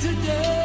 today.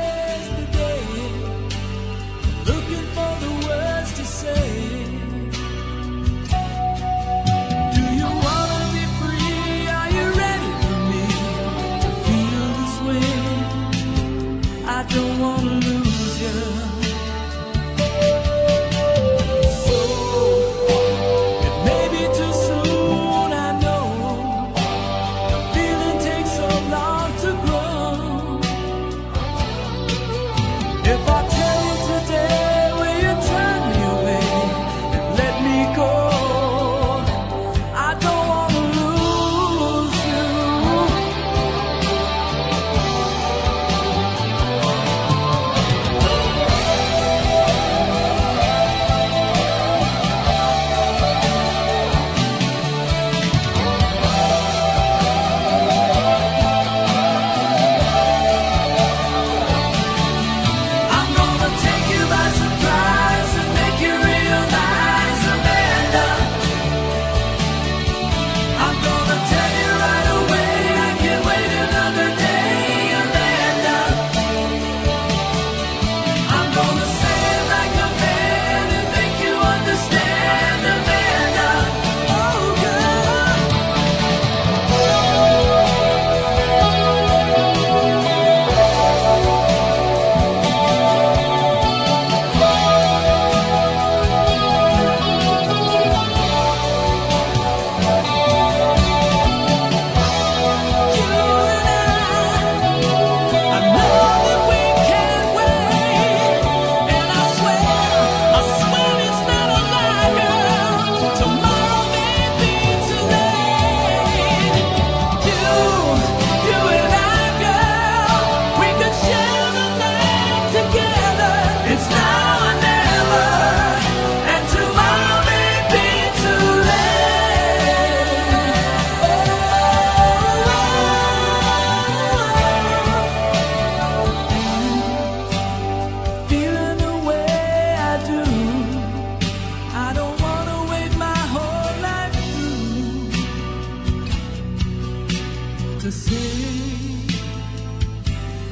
To say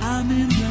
I'm in